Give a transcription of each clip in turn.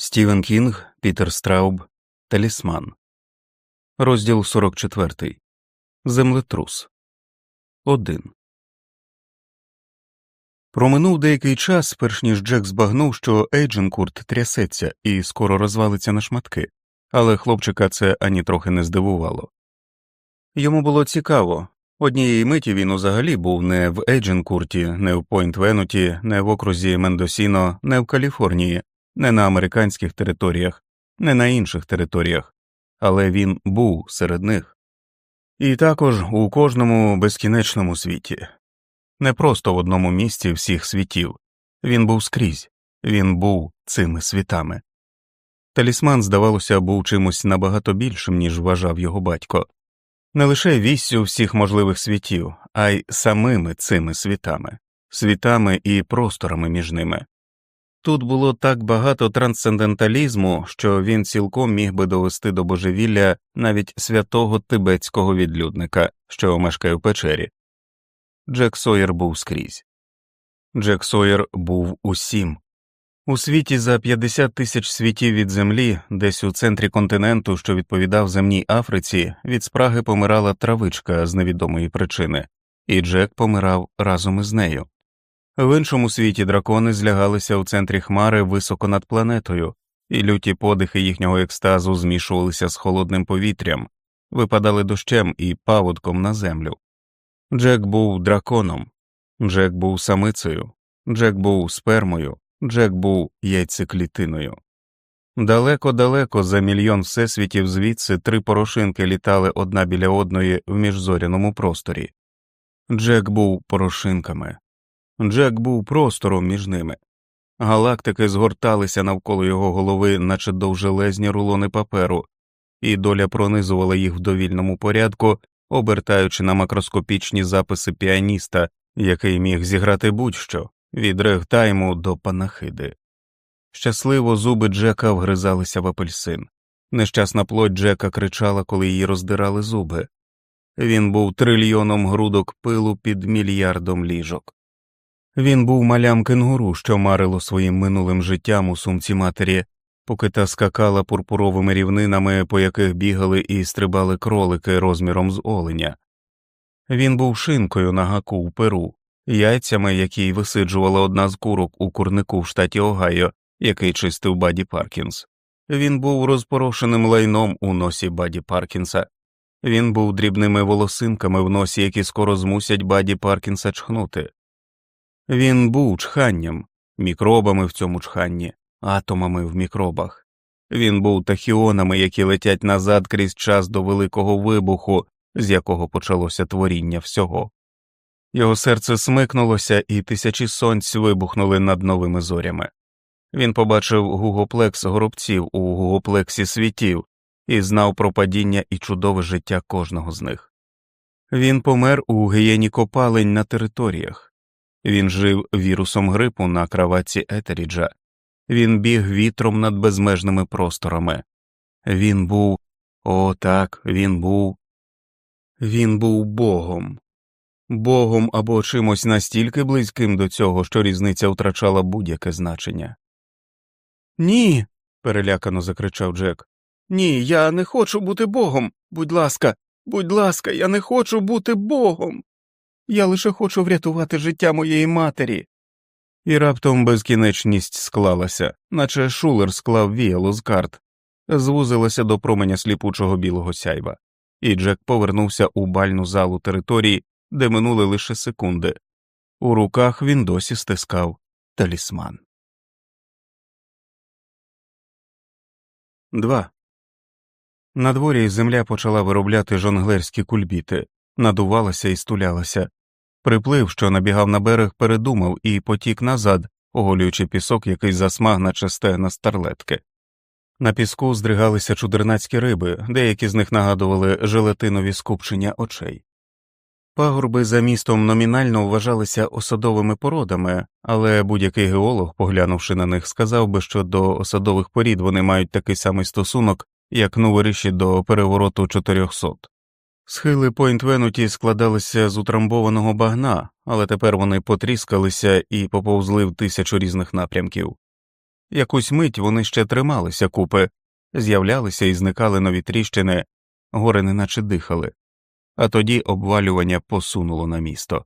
Стівен Кінг, Пітер Страуб, Талісман, розділ 44. Землетрус. 1. Проминув деякий час, перш ніж Джек збагнув, що Ейдженкурт трясеться і скоро розвалиться на шматки, але хлопчика це ані трохи не здивувало. Йому було цікаво однієї миті він взагалі був не в Ейдженкурті, не в Пойнт Венуті, не в окрузі Мендосіно, не в Каліфорнії не на американських територіях, не на інших територіях, але він був серед них. І також у кожному безкінечному світі, не просто в одному місці всіх світів, він був скрізь, він був цими світами. Талісман, здавалося, був чимось набагато більшим, ніж вважав його батько, не лише віссю всіх можливих світів, а й самими цими світами, світами і просторами між ними. Тут було так багато трансценденталізму, що він цілком міг би довести до божевілля навіть святого тибетського відлюдника, що мешкає в печері. Джек Сойер був скрізь. Джек Сойер був усім. У світі за 50 тисяч світів від землі, десь у центрі континенту, що відповідав земній Африці, від спраги помирала травичка з невідомої причини, і Джек помирав разом із нею. В іншому світі дракони злягалися у центрі хмари високо над планетою, і люті подихи їхнього екстазу змішувалися з холодним повітрям, випадали дощем і паводком на землю. Джек був драконом, Джек був самицею, Джек був спермою, Джек був яйцеклітиною. Далеко далеко за мільйон всесвітів звідси три порошинки літали одна біля одної в міжзоряному просторі. Джек був порошинками. Джек був простором між ними. Галактики згорталися навколо його голови, наче довжелезні рулони паперу, і доля пронизувала їх в довільному порядку, обертаючи на макроскопічні записи піаніста, який міг зіграти будь-що від регтайму до панахиди. Щасливо зуби Джека вгризалися в апельсин. Нещасна плоть Джека кричала, коли її роздирали зуби. Він був трильйоном грудок пилу під мільярдом ліжок. Він був малям кенгуру, що марило своїм минулим життям у сумці матері, поки та скакала пурпуровими рівнинами, по яких бігали і стрибали кролики розміром з оленя. Він був шинкою на гаку в Перу, яйцями, які висиджувала одна з курок у курнику в штаті Огайо, який чистив Баді Паркінс. Він був розпорошеним лайном у носі Баді Паркінса. Він був дрібними волосинками в носі, які скоро змусять Баді Паркінса чхнути. Він був чханням, мікробами в цьому чханні, атомами в мікробах. Він був тахіонами, які летять назад крізь час до великого вибуху, з якого почалося творіння всього. Його серце смикнулося, і тисячі сонць вибухнули над новими зорями. Він побачив гугоплекс горобців у гугоплексі світів і знав про падіння і чудове життя кожного з них. Він помер у гієні копалень на територіях. Він жив вірусом грипу на краватці Етеріджа, він біг вітром над безмежними просторами. Він був о, так, він був. Він був богом, богом або чимось настільки близьким до цього, що різниця втрачала будь-яке значення. Ні. перелякано закричав Джек. Ні, я не хочу бути богом. Будь ласка, будь ласка, я не хочу бути богом. Я лише хочу врятувати життя моєї матері. І раптом безкінечність склалася, наче шулер склав віяло з карт, звузилася до променя сліпучого білого сяйва, і Джек повернувся у бальну залу території, де минули лише секунди. У руках він досі стискав талісман. 2. На дворі земля почала виробляти жонглерські кульбіти, надувалася і стулялася, Приплив, що набігав на берег, передумав і потік назад, оголюючи пісок, який засмаг наче стегна старлетки. На піску здригалися чудернацькі риби, деякі з них нагадували желатинові скупчення очей. Пагорби за містом номінально вважалися осадовими породами, але будь-який геолог, поглянувши на них, сказав би, що до осадових порід вони мають такий самий стосунок, як нувериші до перевороту чотирьохсот. Схили Пойнт-Венуті складалися з утрамбованого багна, але тепер вони потріскалися і поповзли в тисячу різних напрямків. Якусь мить вони ще трималися купи, з'являлися і зникали нові тріщини, гори неначе дихали, а тоді обвалювання посунуло на місто.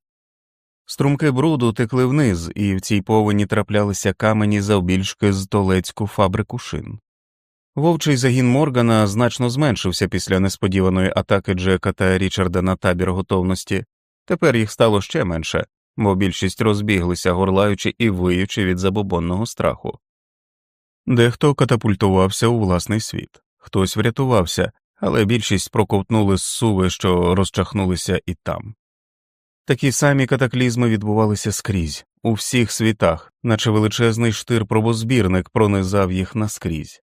Струмки бруду текли вниз, і в цій повені траплялися камені завбільшки з толецьку фабрику шин. Вовчий загін Моргана значно зменшився після несподіваної атаки Джека та Річарда на табір готовності, тепер їх стало ще менше, бо більшість розбіглися, горлаючи і виючи від забобонного страху. Дехто катапультувався у власний світ, хтось врятувався, але більшість проковтнули з суви, що розчахнулися і там. Такі самі катаклізми відбувалися скрізь, у всіх світах, наче величезний штир пробозбірник пронизав їх наскрізь.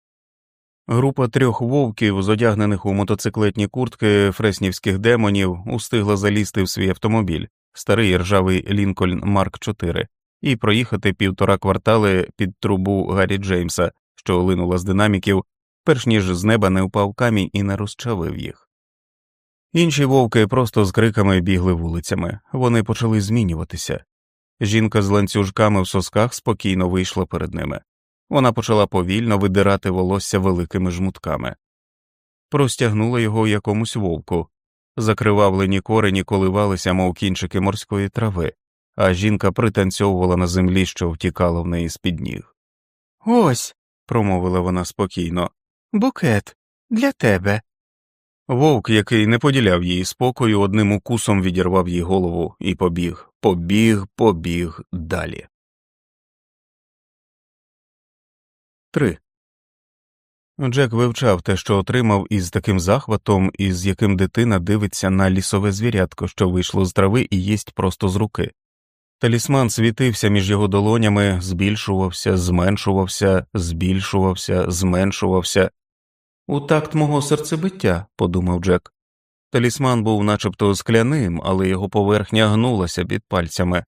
Група трьох вовків, зодягнених у мотоциклетні куртки фреснівських демонів, устигла залізти в свій автомобіль, старий ржавий Лінкольн Марк 4 і проїхати півтора квартали під трубу Гаррі Джеймса, що линула з динаміків, перш ніж з неба не впав камінь і не розчавив їх. Інші вовки просто з криками бігли вулицями, вони почали змінюватися. Жінка з ланцюжками в сосках спокійно вийшла перед ними. Вона почала повільно видирати волосся великими жмутками, простягнула його якомусь вовку, закривавлені корені коливалися, мов кінчики морської трави, а жінка пританцьовувала на землі, що втікала в неї з під ніг. Ось, промовила вона спокійно, букет для тебе. Вовк, який не поділяв її спокою, одним укусом відірвав їй голову і побіг, побіг, побіг далі. 3. Джек вивчав те, що отримав із таким захватом, із яким дитина дивиться на лісове звірятко, що вийшло з трави і їсть просто з руки. Талісман світився між його долонями, збільшувався, зменшувався, збільшувався, зменшувався. У такт мого серцебиття, подумав Джек. Талісман був начебто скляним, але його поверхня гнулася під пальцями.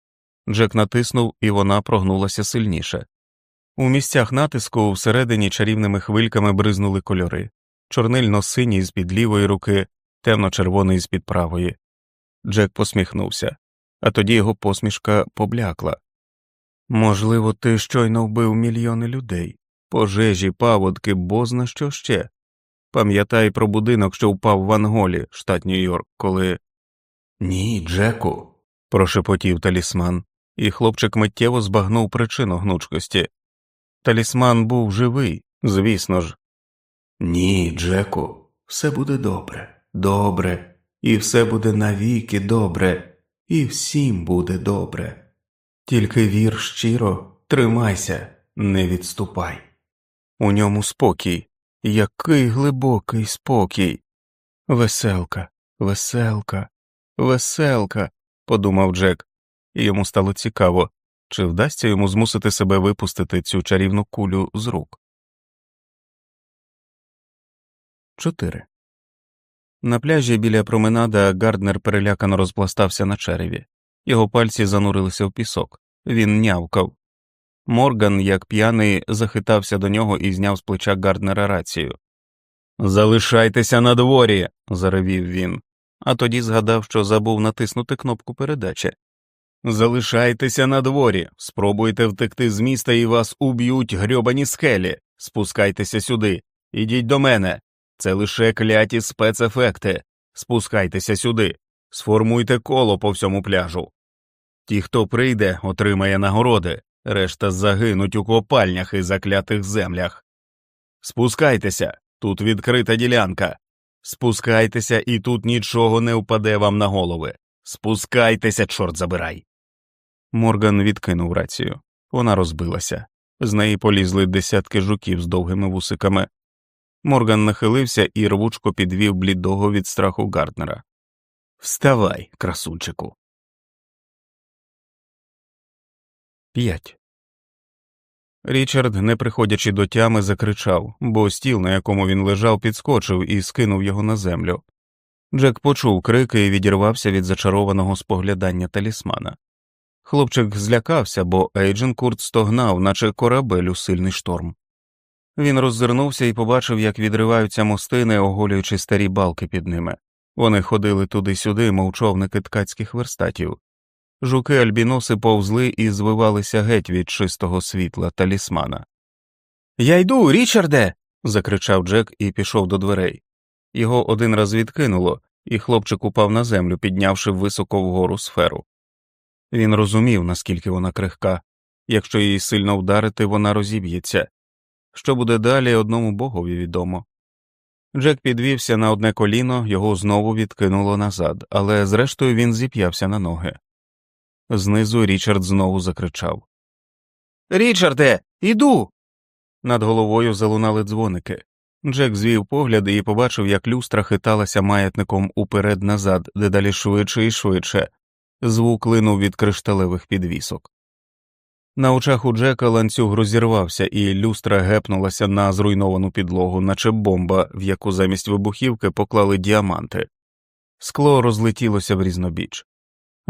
Джек натиснув, і вона прогнулася сильніше. У місцях натиску всередині чарівними хвильками бризнули кольори чорнильно синій з під лівої руки, темно червоний з під правої. Джек посміхнувся, а тоді його посмішка поблякла. Можливо, ти щойно вбив мільйони людей, пожежі, паводки, бозна що ще. Пам'ятай про будинок, що впав в Анголі, штат Нью-Йорк, коли. Ні, Джеку, прошепотів талісман, і хлопчик миттєво збагнув причину гнучкості. Талісман був живий, звісно ж. Ні, Джеку, все буде добре, добре, і все буде навіки добре, і всім буде добре. Тільки вір щиро, тримайся, не відступай. У ньому спокій, який глибокий спокій. Веселка, веселка, веселка, подумав Джек, і йому стало цікаво, чи вдасться йому змусити себе випустити цю чарівну кулю з рук. 4. На пляжі біля променада Гарднер перелякано розпластався на череві, його пальці занурилися в пісок, він нявкав. Морган, як п'яний, захитався до нього і зняв з плеча Гарднера рацію. Залишайтеся на дворі!» – заревів він, а тоді згадав, що забув натиснути кнопку передачі. Залишайтеся на дворі, спробуйте втекти з міста і вас уб'ють грьобані скелі. Спускайтеся сюди, ідіть до мене. Це лише кляті спецефекти. Спускайтеся сюди, сформуйте коло по всьому пляжу. Ті, хто прийде, отримає нагороди, решта загинуть у копальнях і заклятих землях. Спускайтеся, тут відкрита ділянка. Спускайтеся, і тут нічого не впаде вам на голови. Спускайтеся, чорт забирай. Морган відкинув рацію. Вона розбилася. З неї полізли десятки жуків з довгими вусиками. Морган нахилився і рвучко підвів блідого від страху Гарднера. Вставай, красунчику. 5. Річард, не приходячи до тями, закричав, бо стіл, на якому він лежав, підскочив і скинув його на землю. Джек почув крики і відірвався від зачарованого споглядання талісмана. Хлопчик злякався, бо Ейдженкурт стогнав, наче корабель у сильний шторм. Він роззирнувся і побачив, як відриваються мостини, оголюючи старі балки під ними. Вони ходили туди-сюди, мов човники ткацьких верстатів. Жуки альбіноси повзли і звивалися геть від чистого світла талісмана. Я йду, Річарде. закричав Джек і пішов до дверей. Його один раз відкинуло, і хлопчик упав на землю, піднявши високо вгору сферу. Він розумів, наскільки вона крихка, якщо її сильно вдарити, вона розіб'ється. Що буде далі, одному богові відомо. Джек підвівся на одне коліно, його знову відкинуло назад, але зрештою він зіп'явся на ноги. Знизу Річард знову закричав Річарде, іду. Над головою залунали дзвоники. Джек звів погляди і побачив, як люстра хиталася маятником уперед назад, дедалі швидше і швидше, звук линув від кришталевих підвісок. На очах у Джека ланцюг розірвався, і люстра гепнулася на зруйновану підлогу, наче бомба, в яку замість вибухівки поклали діаманти. Скло розлетілося в різнобіч.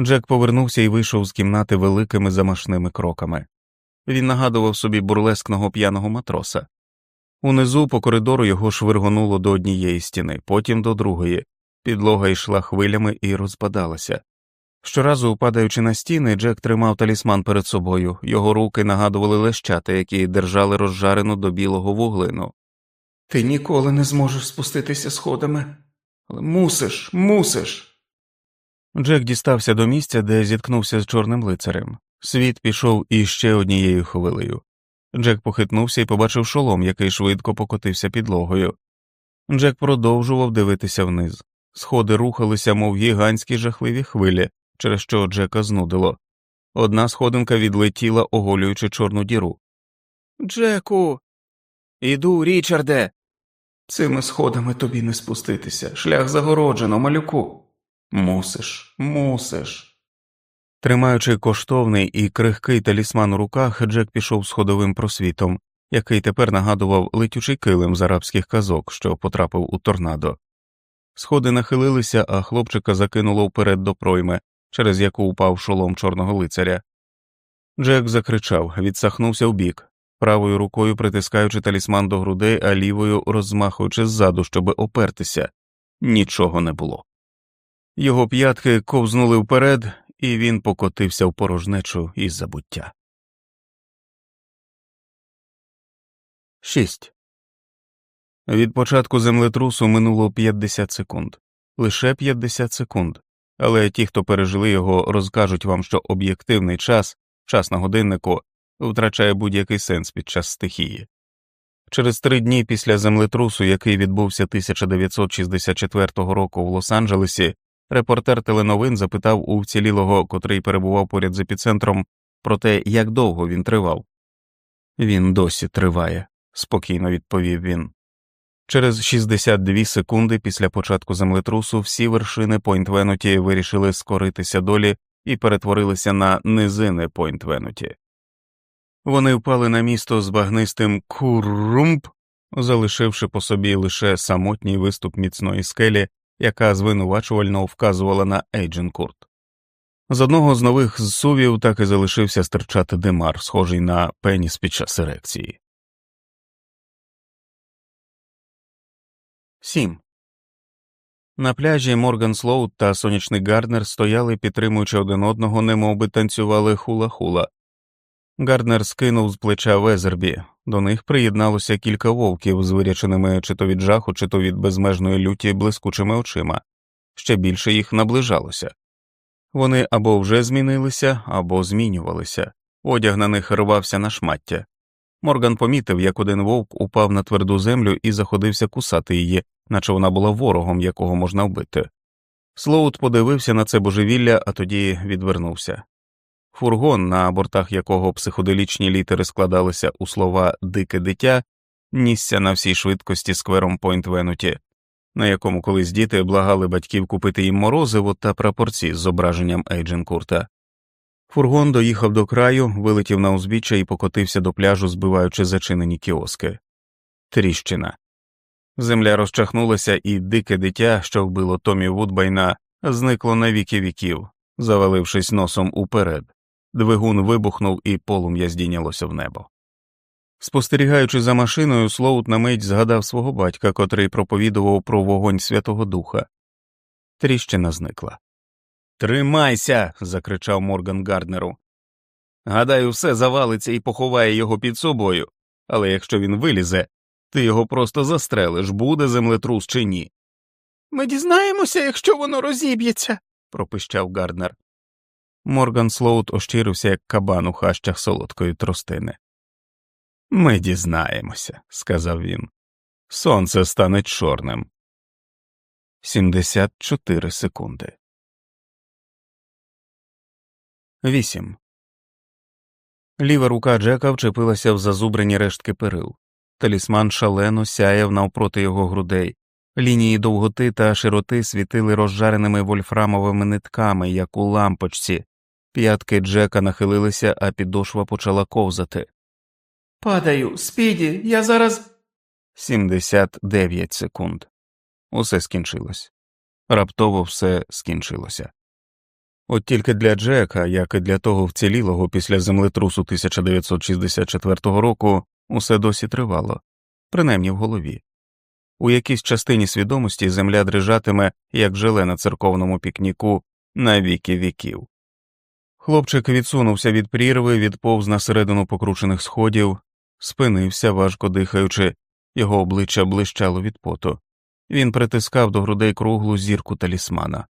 Джек повернувся і вийшов з кімнати великими замашними кроками. Він нагадував собі бурлескного п'яного матроса. Унизу по коридору його швиргонуло до однієї стіни, потім до другої, підлога йшла хвилями і розпадалася. Щоразу, упадаючи на стіни, Джек тримав талісман перед собою, його руки нагадували лещата, які держали розжарену до білого вуглину. Ти ніколи не зможеш спуститися сходами, але мусиш, мусиш. Джек дістався до місця, де зіткнувся з чорним лицарем. Світ пішов іще однією хвилею. Джек похитнувся і побачив шолом, який швидко покотився підлогою. Джек продовжував дивитися вниз. Сходи рухалися, мов гігантські жахливі хвилі, через що Джека знудило. Одна сходинка відлетіла, оголюючи чорну діру. Джеку. Іду, Річарде. Цими сходами тобі не спуститися. Шлях загороджено, малюку. Мусиш, мусиш. Тримаючи коштовний і крихкий талісман у руках, Джек пішов сходовим просвітом, який тепер нагадував летючий килим з арабських казок, що потрапив у торнадо. Сходи нахилилися, а хлопчика закинуло вперед до пройми, через яку упав шолом чорного лицаря. Джек закричав, відсахнувся вбік, правою рукою притискаючи талісман до грудей, а лівою розмахуючи ззаду, щоби опертися. Нічого не було. Його п'ятки ковзнули вперед, і він покотився в порожнечу із забуття. 6. Від початку землетрусу минуло 50 секунд, лише 50 секунд, але ті, хто пережили його, розкажуть вам, що об'єктивний час, час на годиннику, втрачає будь-який сенс під час стихії. Через три дні після землетрусу, який відбувся 1964 року в Лос-Анджелесі, репортер теленовин запитав у вцілілого, котрий перебував поряд з епіцентром, про те, як довго він тривав. Він досі триває, спокійно відповів він. Через 62 секунди після початку землетрусу всі вершини Пойнт-Венуті вирішили скоритися долі і перетворилися на низини Пойнт-Венуті. Вони впали на місто з багнистим куррумп, залишивши по собі лише самотній виступ міцної скелі, яка звинувачувально вказувала на Ейдженкурт. З одного з нових зсувів так і залишився стирчати димар, схожий на пеніс під час ерекції. 7. На пляжі Морган Слоут та сонячний Гарднер стояли, підтримуючи один одного, немовби танцювали хула-хула. Гарднер скинув з плеча Везербі, до них приєдналося кілька вовків з виряченими чи то від жаху, чи то від безмежної люті блискучими очима, ще більше їх наближалося. Вони або вже змінилися, або змінювалися, одяг на них рвався на шмаття. Морган помітив, як один вовк упав на тверду землю і заходився кусати її, наче вона була ворогом, якого можна вбити. Слоут подивився на це божевілля, а тоді відвернувся. Фургон, на бортах якого психоделічні літери складалися у слова дике дитя, нісся на всій швидкості сквером Пойнт Венуті, на якому колись діти благали батьків купити їм морозиво та прапорці з зображенням Ейдженкурта. Фургон доїхав до краю, вилетів на узбіччя і покотився до пляжу, збиваючи зачинені кіоски. Тріщина. Земля розчахнулася, і дике дитя, що вбило Томі Вудбайна, зникло на віки віків, завалившись носом уперед. Двигун вибухнув і полум'я здійнялося в небо. Спостерігаючи за машиною, Слоут на мить згадав свого батька, котрий проповідував про вогонь Святого Духа. Тріщина зникла. Тримайся. закричав Морган Гарднеру. Гадаю, все завалиться і поховає його під собою. але якщо він вилізе, ти його просто застрелиш, буде землетрус чи ні. Ми дізнаємося, якщо воно розіб'ється, пропищав Гарднер. Морган Слоут ощирився, як кабан у хащах солодкої тростини. Ми дізнаємося, сказав він. Сонце стане чорним. 74 секунди. 8. Ліва рука Джека вчепилася в зазубрені рештки перил. Талісман шалено сяяв навпроти його грудей. Лінії довготи та широти світили розжареними вольфрамовими нитками, як у лампочці. П'ятки Джека нахилилися, а підошва почала ковзати. Падаю, спіді, я зараз. 79 секунд. Усе скінчилось. Раптово все скінчилося. От тільки для Джека, як і для того вцілілого після землетрусу 1964 року, усе досі тривало, принаймні в голові. У якійсь частині свідомості земля дрижатиме, як желе на церковному пікніку, на віки віків. Хлопчик відсунувся від прірви, відповз на середину покручених сходів, спинився, важко дихаючи, його обличчя блищало від поту. Він притискав до грудей круглу зірку талісмана.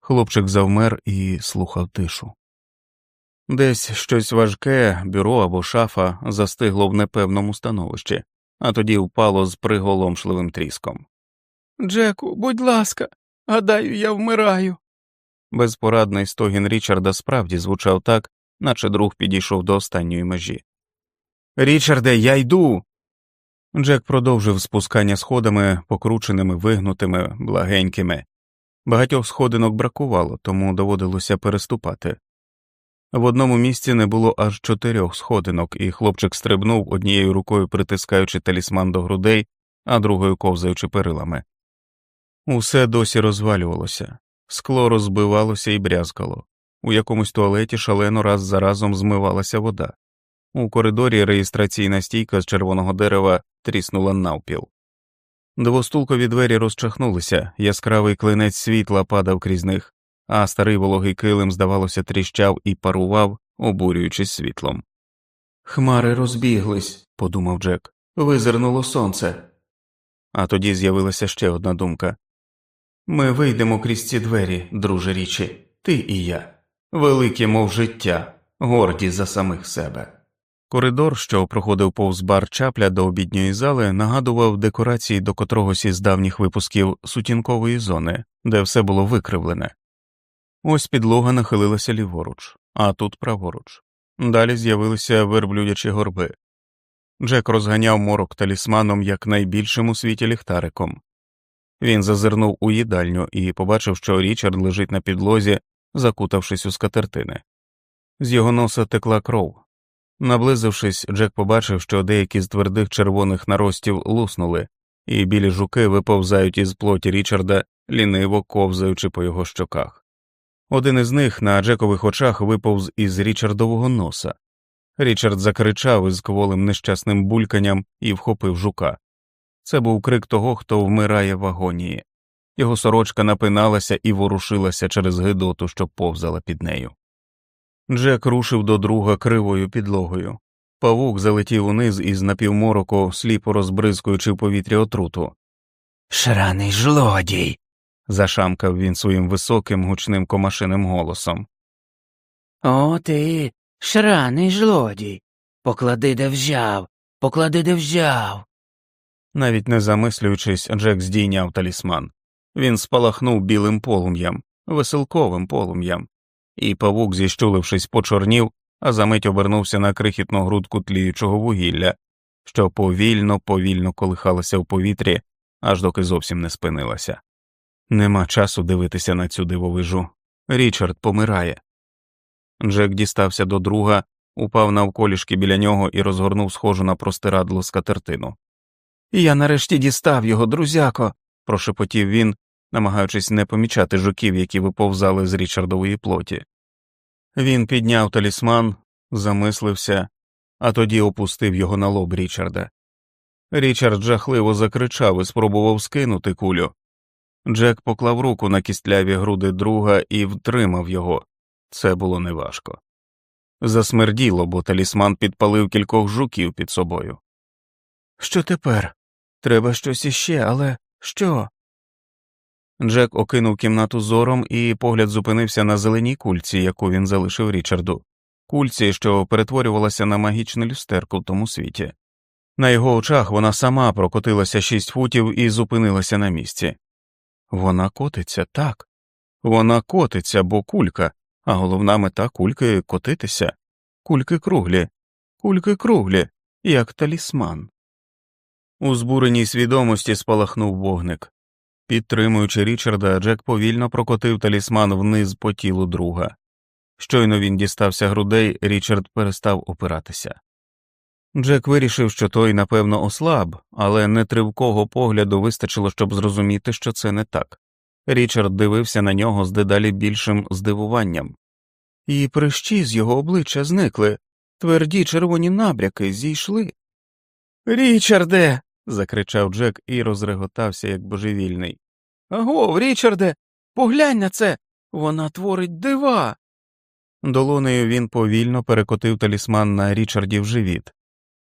Хлопчик завмер і слухав тишу. Десь щось важке, бюро або шафа застигло в непевному становищі, а тоді впало з приголомшливим тріском. Джеку, будь ласка, гадаю, я вмираю. Безпорадний стогін Річарда справді звучав так, наче друг підійшов до останньої межі. Річарде, я йду. Джек продовжив спускання сходами, покрученими, вигнутими, благенькими. Багатьох сходинок бракувало, тому доводилося переступати. В одному місці не було аж чотирьох сходинок, і хлопчик стрибнув однією рукою притискаючи талісман до грудей, а другою ковзаючи перилами. Усе досі розвалювалося, скло розбивалося і брязкало. У якомусь туалеті шалено раз за разом змивалася вода. У коридорі реєстраційна стійка з червоного дерева тріснула навпіл. Двостулкові двері розчахнулися, яскравий клинець світла падав крізь них, а старий вологий килим, здавалося, тріщав і парував, обурюючись світлом. Хмари розбіглись, подумав Джек, визирнуло сонце. А тоді з'явилася ще одна думка ми вийдемо крізь ці двері, друже річі, ти і я, великі, мов життя, горді за самих себе. Коридор, що проходив повз бар чапля до обідньої зали, нагадував декорації до котрогось із давніх випусків сутінкової зони, де все було викривлене. Ось підлога нахилилася ліворуч, а тут праворуч. Далі з'явилися верблюдячі горби. Джек розганяв морок талісманом як найбільшим у світі ліхтариком. Він зазирнув у їдальню і побачив, що Річард лежить на підлозі, закутавшись у скатертини. З його носа текла кров. Наблизившись, Джек побачив, що деякі з твердих червоних наростів луснули, і білі жуки виповзають із плоті Річарда, ліниво ковзаючи по його щоках. Один із них на Джекових очах виповз із Річардового носа. Річард закричав із кволим нещасним бульканням і вхопив жука. Це був крик того, хто вмирає в агонії. Його сорочка напиналася і ворушилася через гидоту, що повзала під нею. Джек рушив до друга кривою підлогою. Павук залетів униз із напівмороку, сліпо розбризкуючи в повітря отруту. Шраний жлодій. зашамкав він своїм високим гучним комашиним голосом. О, ти, шраний жлодій. Поклади, де взяв, поклади, де взяв. Навіть не замислюючись, Джек здійняв талісман. Він спалахнув білим полум'ям, веселковим полум'ям, і павук, зіщулившись, почорнів, а за мить обернувся на крихітну грудку тліючого вугілля, що повільно, повільно колихалася в повітрі, аж доки зовсім не спинилася. Нема часу дивитися на цю дивовижу. Річард помирає. Джек дістався до друга, упав навколішки біля нього і розгорнув схожу на простирадло скатертину. Я нарешті дістав його, друзяко, прошепотів він, намагаючись не помічати жуків, які виповзали з Річардової плоті. Він підняв талісман, замислився, а тоді опустив його на лоб Річарда. Річард жахливо закричав і спробував скинути кулю. Джек поклав руку на кістляві груди друга і втримав його. Це було неважко. Засмерділо, бо талісман підпалив кількох жуків під собою. Що тепер? Треба щось іще, але що? Джек окинув кімнату зором, і погляд зупинився на зеленій кульці, яку він залишив Річарду, кульці, що перетворювалася на магічне люстерку в тому світі. На його очах вона сама прокотилася шість футів і зупинилася на місці. Вона котиться так, вона котиться, бо кулька, а головна мета кульки котитися, кульки круглі, кульки круглі, як талісман. У збуреній свідомості спалахнув вогник. Підтримуючи Річарда, Джек повільно прокотив талісман вниз по тілу друга. Щойно він дістався грудей, Річард перестав опиратися. Джек вирішив, що той, напевно, ослаб, але нетривкого погляду вистачило, щоб зрозуміти, що це не так. Річард дивився на нього з дедалі більшим здивуванням, і прищі з його обличчя зникли, тверді червоні набряки зійшли. Річарде. Закричав Джек і розреготався, як божевільний. Агов, Річарде, поглянь на це. Вона творить дива. Долонею він повільно перекотив талісман на Річардів живіт.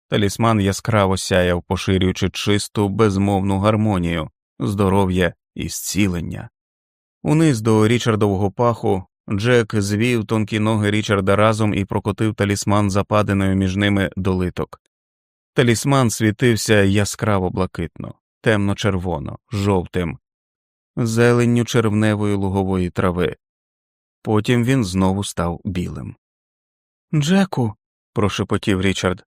Талісман яскраво сяяв, поширюючи чисту, безмовну гармонію, здоров'я і зцілення. Униз до Річардового паху Джек звів тонкі ноги Річарда разом і прокотив талісман западиною між ними долиток. Талісман світився яскраво блакитно, темно червоно, жовтим, зеленню червневої лугової трави. Потім він знову став білим. Джеку, прошепотів Річард.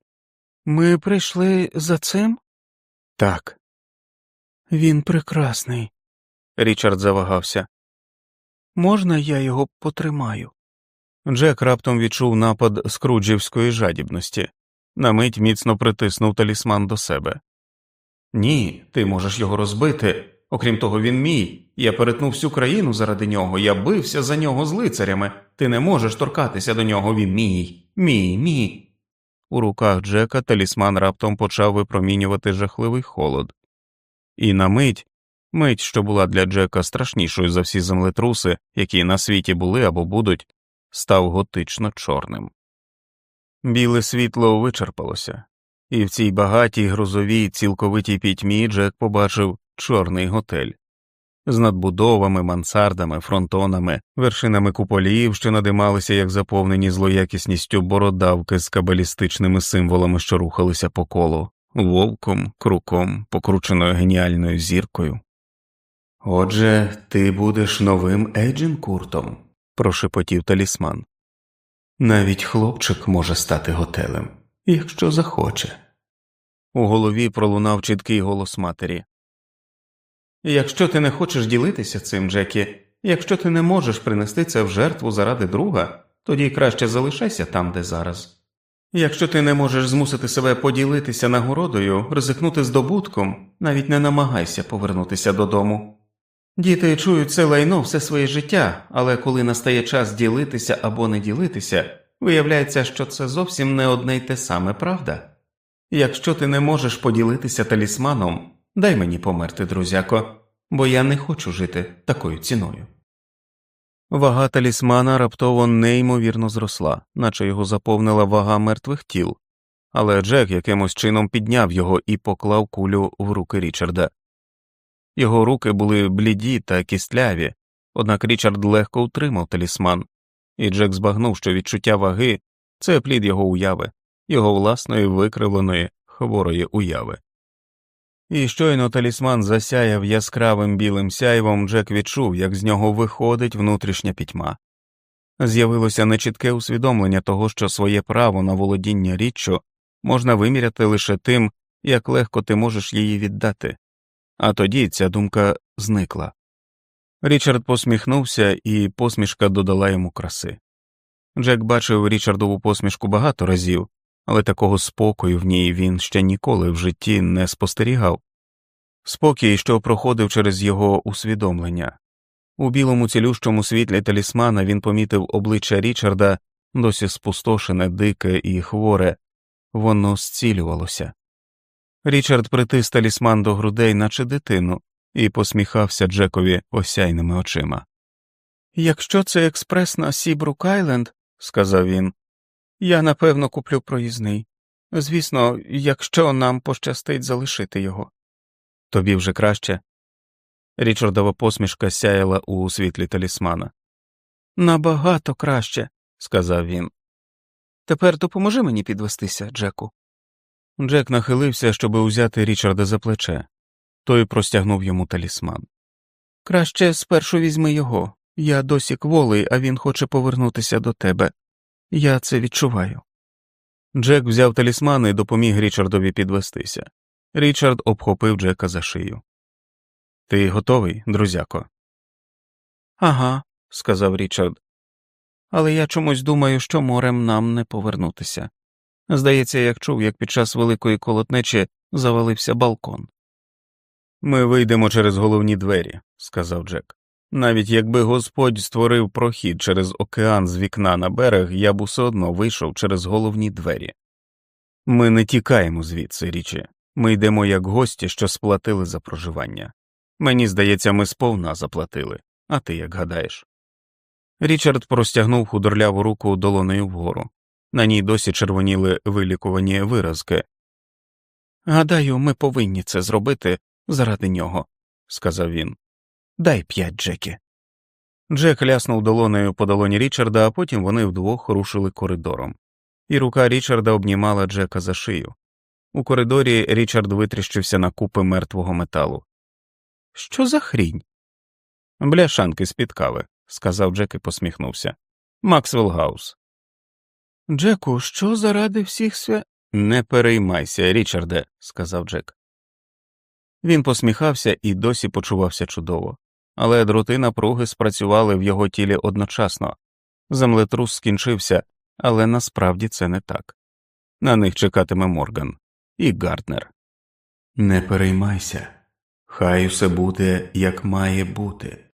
ми прийшли за цим? Так. Він прекрасний. Річард завагався. Можна я його потримаю? Джек раптом відчув напад скруджівської жадібності, на мить міцно притиснув талісман до себе. Ні, ти можеш його розбити. Окрім того, він мій. Я перетнув всю країну заради нього, я бився за нього з лицарями. Ти не можеш торкатися до нього, він мій, мій, мій. У руках Джека талісман раптом почав випромінювати жахливий холод. І на мить, мить, що була для Джека страшнішою за всі землетруси, які на світі були або будуть, став готично чорним. Біле світло вичерпалося, і в цій багатій грозовій цілковитій пітьмі Джек побачив чорний готель з надбудовами, мансардами, фронтонами, вершинами куполів, що надималися як заповнені злоякісністю бородавки з кабалістичними символами, що рухалися по колу, вовком, круком, покрученою геніальною зіркою. Отже, ти будеш новим Еджінкуртом, прошепотів талісман. Навіть хлопчик може стати готелем, якщо захоче. У голові пролунав чіткий голос матері. Якщо ти не хочеш ділитися цим, Джекі, якщо ти не можеш принести це в жертву заради друга, тоді краще залишайся там, де зараз. Якщо ти не можеш змусити себе поділитися нагородою, ризикнути здобутком, навіть не намагайся повернутися додому. Діти чують це лайно все своє життя, але коли настає час ділитися або не ділитися, виявляється, що це зовсім не одне й те саме, правда? Якщо ти не можеш поділитися талісманом, дай мені померти, друзяко, бо я не хочу жити такою ціною. Вага талісмана раптово неймовірно зросла, наче його заповнила вага мертвих тіл, але Джек якимось чином підняв його і поклав кулю в руки Річарда. Його руки були бліді та кістляві, однак Річард легко утримав талісман, і Джек збагнув, що відчуття ваги це плід його уяви, його власної викривленої хворої уяви. І щойно талісман засяяв яскравим білим сяйвом, Джек відчув, як з нього виходить внутрішня пітьма. З'явилося нечітке усвідомлення того, що своє право на володіння річчю можна виміряти лише тим, як легко ти можеш її віддати, а тоді ця думка зникла. Річард посміхнувся, і посмішка додала йому краси. Джек бачив Річардову посмішку багато разів, але такого спокою в ній він ще ніколи в житті не спостерігав. Спокій, що проходив через його усвідомлення. У білому цілющому світлі талісмана він помітив обличчя Річарда, досі спустошене, дике і хворе, воно зцілювалося. Річард притис талісман до грудей, наче дитину, і посміхався Джекові осяйними очима. Якщо це експрес на Сібрук Айленд, сказав він, я напевно куплю проїзний. Звісно, якщо нам пощастить залишити його. Тобі вже краще. Річардова посмішка сяяла у світлі талісмана. Набагато краще, сказав він. Тепер допоможи мені підвестися, Джеку. Джек нахилився, щоб узяти Річарда за плече. Той простягнув йому талісман. Краще спершу візьми його. Я досі кволий, а він хоче повернутися до тебе. Я це відчуваю. Джек взяв талісман і допоміг Річардові підвестися. Річард обхопив Джека за шию. Ти готовий, друзяко? Ага, сказав Річард. Але я чомусь думаю, що морем нам не повернутися. Здається, як чув, як під час великої колотнечі завалився балкон. Ми вийдемо через головні двері, сказав Джек. Навіть якби Господь створив прохід через океан з вікна на берег, я б усе одно вийшов через головні двері. Ми не тікаємо звідси, річі, ми йдемо як гості, що сплатили за проживання. Мені здається, ми сповна заплатили, а ти як гадаєш? Річард простягнув худорляву руку долонею вгору. На ній досі червоніли вилікувані виразки. Гадаю, ми повинні це зробити заради нього, сказав він. Дай п'ять Джекі. Джек ляснув долонею по долоні Річарда, а потім вони вдвох рушили коридором, і рука Річарда обнімала Джека за шию. У коридорі Річард витріщився на купи мертвого металу. Що за хрінь? Бляшанки з під кави, сказав Джек і посміхнувся. Максвелл Гаус. Джеку, що заради всіх свя. Не переймайся, Річарде, сказав Джек. Він посміхався і досі почувався чудово, але дроти напруги спрацювали в його тілі одночасно. Землетрус скінчився, але насправді це не так. На них чекатиме Морган і Гарднер. Не переймайся, хай усе буде, як має бути.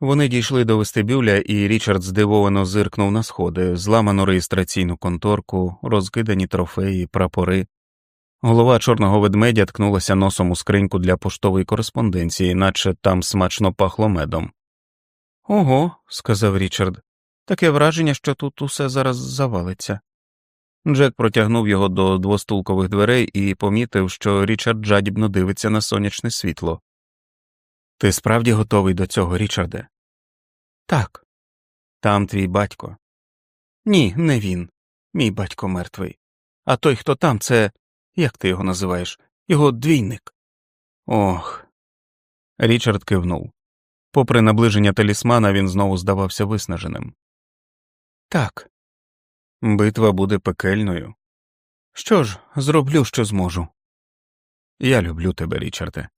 Вони дійшли до вестибюля, і Річард здивовано зиркнув на сходи, зламану реєстраційну конторку, розкидані трофеї, прапори. Голова чорного ведмедя ткнулася носом у скриньку для поштової кореспонденції, наче там смачно пахло медом. Ого, сказав Річард, таке враження, що тут усе зараз завалиться. Джек протягнув його до двостулкових дверей і помітив, що Річард жадібно дивиться на сонячне світло. Ти справді готовий до цього, Річарде? Так. Там твій батько. Ні, не він. Мій батько мертвий. А той, хто там, це як ти його називаєш? Його двійник. Ох. Річард кивнув. Попри наближення талісмана, він знову здавався виснаженим. Так. Битва буде пекельною. Що ж, зроблю, що зможу. Я люблю тебе, Річарде.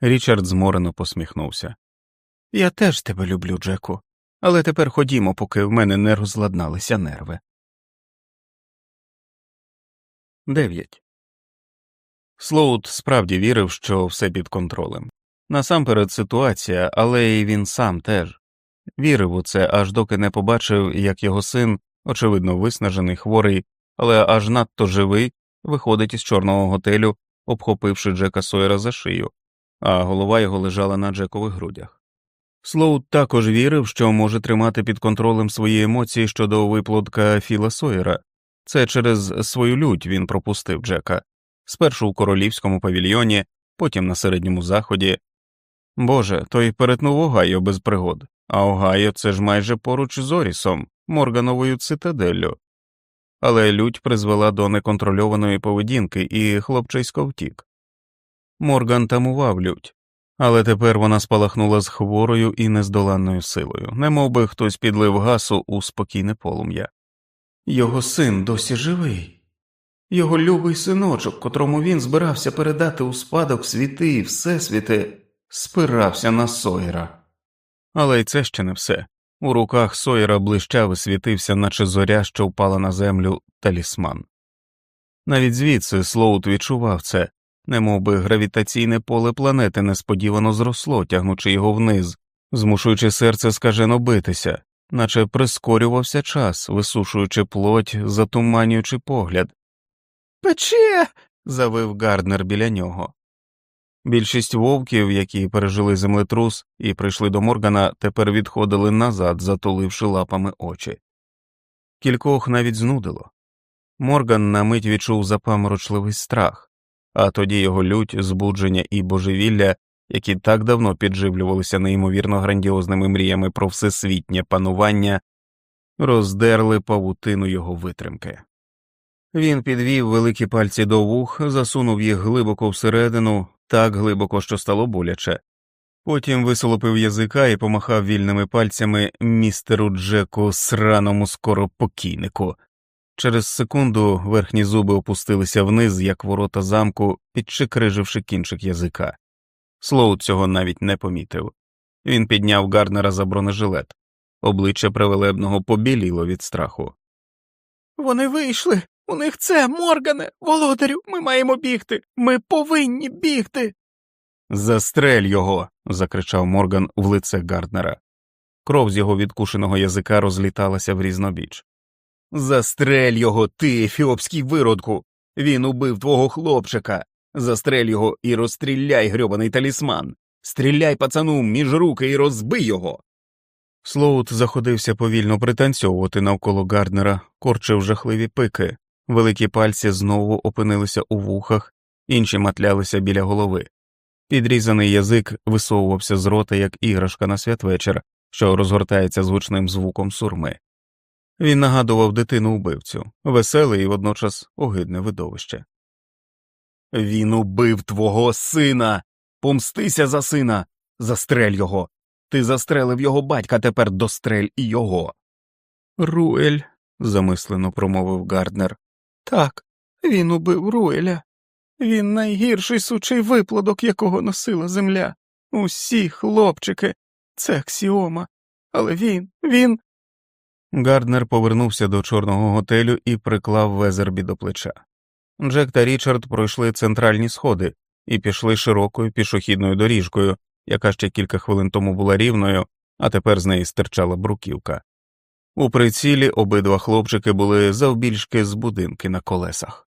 Річард зморено посміхнувся. Я теж тебе люблю, Джеку, але тепер ходімо, поки в мене не розладналися нерви. 9. Слоут справді вірив, що все під контролем. Насамперед ситуація, але й він сам теж вірив у це, аж доки не побачив, як його син, очевидно виснажений, хворий, але аж надто живий, виходить із чорного готелю, обхопивши Джека Сойера за шию, а голова його лежала на Джекових грудях. Слоут також вірив, що може тримати під контролем свої емоції щодо виплодка Філа Сойера. Це через свою лють він пропустив Джека спершу у королівському павільйоні, потім на середньому заході. Боже, той перетнув Огайо без пригод, а Огайо це ж майже поруч з Орісом, Моргановою цитаделлю. Але лють призвела до неконтрольованої поведінки, і хлопчисько втік. Морган тамував лють, але тепер вона спалахнула з хворою і нездоланною силою, немов би хтось підлив гасу у спокійне полум'я. Його син досі живий. Його любий синочок, котрому він збирався передати у спадок світи і всесвіти, спирався на Сойера. Але й це ще не все. У руках Сойера блищав і світився, наче зоря, що впала на землю, талісман. Навіть звідси Слоут відчував це, немов би гравітаційне поле планети несподівано зросло, тягнучи його вниз, змушуючи серце скажено битися, наче прискорювався час, висушуючи плоть, затуманюючи погляд. Пече. завив Гарднер біля нього. Більшість вовків, які пережили землетрус і прийшли до Моргана, тепер відходили назад, затуливши лапами очі. Кількох навіть знудило. Морган на мить відчув запаморочливий страх, а тоді його лють, збудження і божевілля, які так давно підживлювалися неймовірно грандіозними мріями про всесвітнє панування, роздерли павутину його витримки. Він підвів великі пальці до вух, засунув їх глибоко всередину, так глибоко, що стало боляче, потім висолопив язика і помахав вільними пальцями містеру Джеку сраному скоро покійнику. Через секунду верхні зуби опустилися вниз, як ворота замку, підчикриживши кінчик язика. Слоут цього навіть не помітив. Він підняв Гарнера за бронежилет, обличчя привелебного побіліло від страху. Вони вийшли. У них це, Моргане, володарю, ми маємо бігти. Ми повинні бігти. Застрель його. закричав Морган в лице Гарднера. Кров з його відкушеного язика розліталася в різнобіч. Застрель його, ти, ефіопський виродку. Він убив твого хлопчика. Застрель його і розстріляй грьобаний талісман. Стріляй пацану між руки і розбий його. Слоут заходився повільно пританцьовувати навколо Гарднера, корчив жахливі пики, великі пальці знову опинилися у вухах, інші матлялися біля голови. Підрізаний язик висовувався з рота, як іграшка на святвечір, що розгортається звучним звуком сурми. Він нагадував дитину вбивцю, веселе і водночас огидне видовище. Він убив твого сина. Помстися за сина. Застрель його. Ти застрелив його батька, тепер дострель і його. Руель, замислено промовив Гарднер. Так, він убив Руеля. Він найгірший сучий виплодок, якого носила земля. Усі хлопчики, це аксіома. Але він, він. Гарднер повернувся до чорного готелю і приклав везербі до плеча. Джек та Річард пройшли центральні сходи і пішли широкою пішохідною доріжкою, яка ще кілька хвилин тому була рівною, а тепер з неї стирчала бруківка. У прицілі обидва хлопчики були завбільшки з будинки на колесах.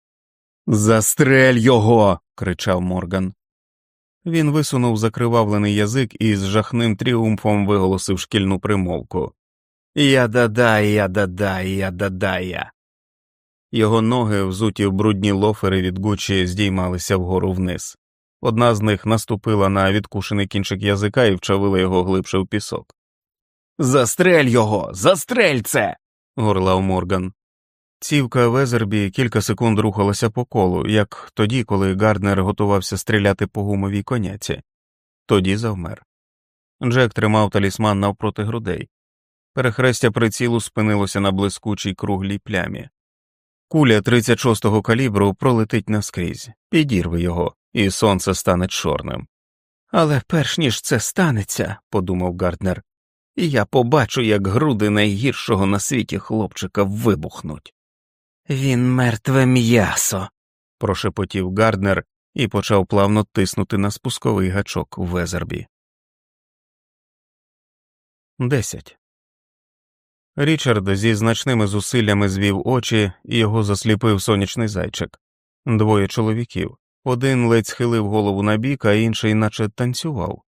Застрель його. кричав Морган. Він висунув закривавлений язик і з жахним тріумфом виголосив шкільну примовку Я дадай, я дадай, я дадая. Його ноги, взуті в брудні лофери від Гучі, здіймалися вгору вниз. Одна з них наступила на відкушений кінчик язика і вчавила його глибше в пісок. Застрель його, застрель це. горлав Морган. Цівка Везербі кілька секунд рухалася по колу, як тоді, коли Гарднер готувався стріляти по гумовій коняці. Тоді завмер. Джек тримав талісман навпроти грудей. Перехрестя прицілу спинилося на блискучій круглій плямі. Куля 36-го калібру пролетить наскрізь, підірви його, і сонце стане чорним. Але перш ніж це станеться, подумав Гарднер, і я побачу, як груди найгіршого на світі хлопчика вибухнуть. Він мертве м'ясо, прошепотів Гарднер і почав плавно тиснути на спусковий гачок у Везербі. Десять. Річард зі значними зусиллями звів очі і його засліпив сонячний зайчик. Двоє чоловіків. Один ледь схилив голову на бік, а інший наче танцював.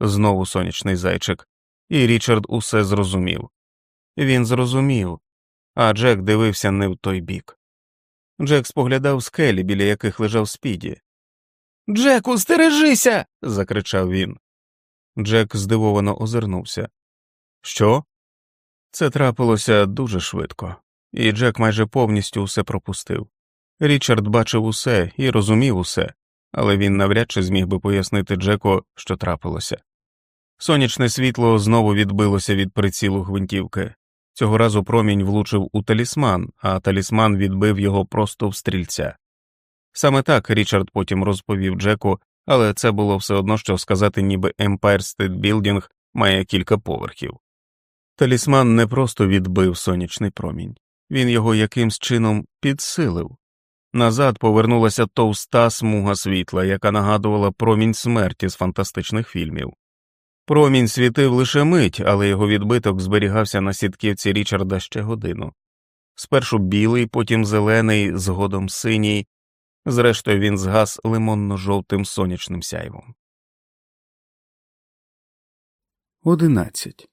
Знову сонячний зайчик, і Річард усе зрозумів. Він зрозумів, а Джек дивився не в той бік. Джек споглядав скелі, біля яких лежав спіді. Джеку, стережися. закричав він. Джек здивовано озирнувся. Що? Це трапилося дуже швидко, і Джек майже повністю усе пропустив. Річард бачив усе і розумів усе, але він навряд чи зміг би пояснити Джеку, що трапилося. Сонячне світло знову відбилося від прицілу гвинтівки. Цього разу промінь влучив у талісман, а талісман відбив його просто в стрільця. Саме так Річард потім розповів Джеку, але це було все одно що сказати, ніби Empire State Building має кілька поверхів. Талісман не просто відбив сонячний промінь, він його якимсь чином підсилив. Назад повернулася товста смуга світла, яка нагадувала промінь смерті з фантастичних фільмів. Промінь світив лише мить, але його відбиток зберігався на сітківці Річарда ще годину. Спершу білий, потім зелений, згодом синій, зрештою він згас лимонно жовтим сонячним сяйвом. Одинадцять.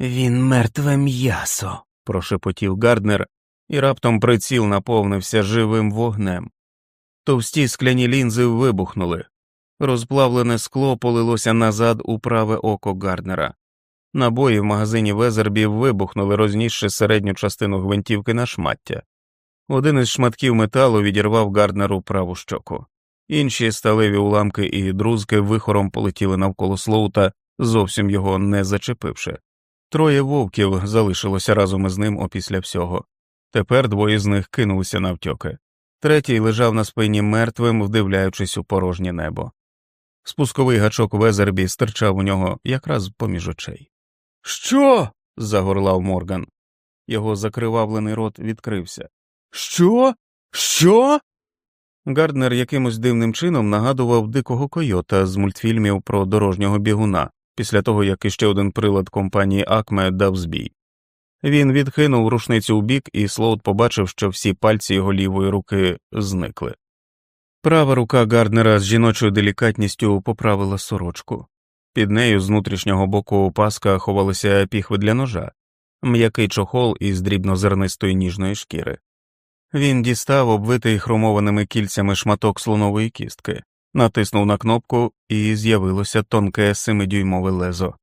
Він мертве м'ясо, прошепотів Гарднер, і раптом приціл наповнився живим вогнем. Товсті скляні лінзи вибухнули, розплавлене скло полилося назад у праве око Гарднера. Набої в магазині Везербі вибухнули, рознісши середню частину гвинтівки на шмаття. Один із шматків металу відірвав Гарднеру праву щоку, інші сталеві уламки і друзки вихором полетіли навколо Слоута, зовсім його не зачепивши. Троє вовків залишилося разом із ним опісля всього. Тепер двоє з них кинулися навтьоки. Третій лежав на спині мертвим, вдивляючись у порожнє небо. Спусковий гачок Везербі стирчав у нього якраз поміж очей. Що? загорлав Морган. Його закривавлений рот відкрився. Що? Що? Гарднер якимось дивним чином нагадував дикого койота з мультфільмів про дорожнього бігуна після того, як іще один прилад компанії Акме дав збій. Він відкинув рушницю у бік, і Слоут побачив, що всі пальці його лівої руки зникли. Права рука Гарднера з жіночою делікатністю поправила сорочку. Під нею з внутрішнього боку паска ховалися піхви для ножа, м'який чохол із дрібнозернистої ніжної шкіри. Він дістав обвитий хромованими кільцями шматок слонової кістки, натиснув на кнопку і з'явилося тонке семидюймове лезо.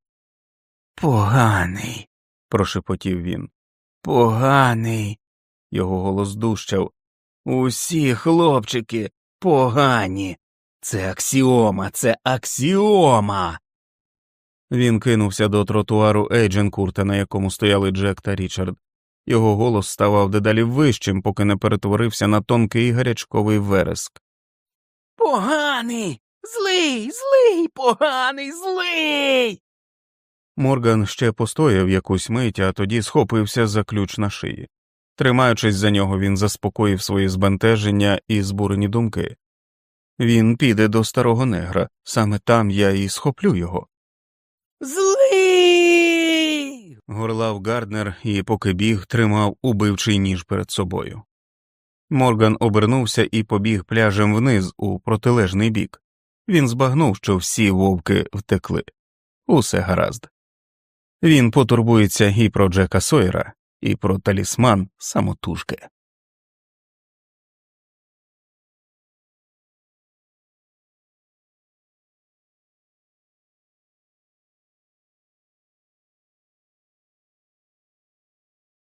Поганий, прошепотів він. Поганий. Його голос дужчав. Усі хлопчики погані. Це аксіома, це аксіома. Він кинувся до тротуару Ейдженкурта, на якому стояли Джек та Річард. Його голос ставав дедалі вищим, поки не перетворився на тонкий гарячковий вереск. Поганий, злий, злий, поганий, злий. Морган ще постояв якусь мить, а тоді схопився за ключ на шиї. Тримаючись за нього, він заспокоїв свої збентеження і збурені думки. Він піде до старого негра, саме там я і схоплю його. Злий. горлав Гарднер і, поки біг, тримав убивчий ніж перед собою. Морган обернувся і побіг пляжем вниз у протилежний бік. Він збагнув, що всі вовки втекли. Усе гаразд. Він потурбується і про Джека Сойера, і про талісман самотужки.